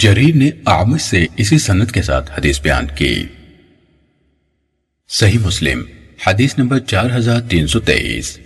جریر نے آمش سے اسی سنت کے ساتھ حدیث بیان کی۔ صحیح مسلم، حدیث نمبر چار ہزار تین سو تیئیس۔